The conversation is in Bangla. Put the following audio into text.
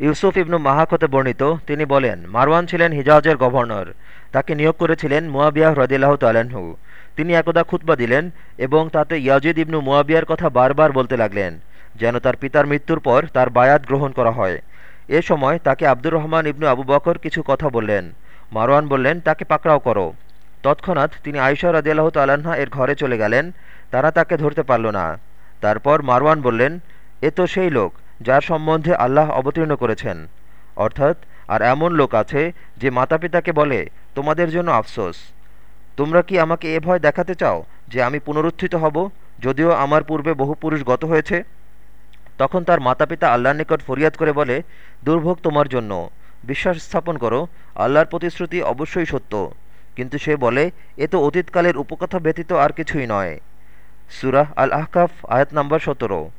ইউসুফ ইবনু মাহাক হতে বর্ণিত, তিনি বলেন, মারওয়ান ছিলেন হিজাজের গভর্নর। তাকে নিয়োগ করেছিলেন মুয়াবিয়াহ রদিল্লাহ তালাহু তিনি একদা খুতবা দিলেন এবং তাতে ইয়াজিদ ইবনু মুয়াবিয়ার কথা বারবার বলতে লাগলেন, যেন তার পিতার মৃত্যুর পর তার বায়াত গ্রহণ করা হয়। এ সময় তাকে আব্দুর রহমান ইবনু আবু বকর কিছু কথা বললেন। মারওয়ান বললেন, তাকে পাকড়াও করো। তৎক্ষণাৎ তিনি আয়সা রদিয়াল্লাহ তাল্লাহা এর ঘরে চলে গেলেন। তারা তাকে ধরতে পারল না। তারপর মারওয়ান বললেন, এ তো সেই লোক। যার সম্বন্ধে আল্লাহ অবতীর্ণ করেছেন। অর্থাৎ, আর এমন লোক আছে যে মাতা পিতাকে বলে, তোমাদের জন্য আফসোস। তোমরা কি আমাকে এ ভয় দেখাতে চাও যে আমি পুনরুত্থিত হব, যদিও আমার পূর্বে বহু পুরুষ গত হয়েছে? তখন তার মাতা পিতা আল্লাহর নিকট ফরিয়াদ করে বলে, দুর্ভোগ তোমার জন্য। বিশ্বাস স্থাপন করো, আল্লাহর প্রতিশ্রুতি অবশ্যই সত্য। কিন্তু সে বলে, এ তো অতীতকালের উপকথা ব্যতীত আর কিছুই নয়। সুরাহ আল আহকাফ আয়াত নম্বর সতেরো।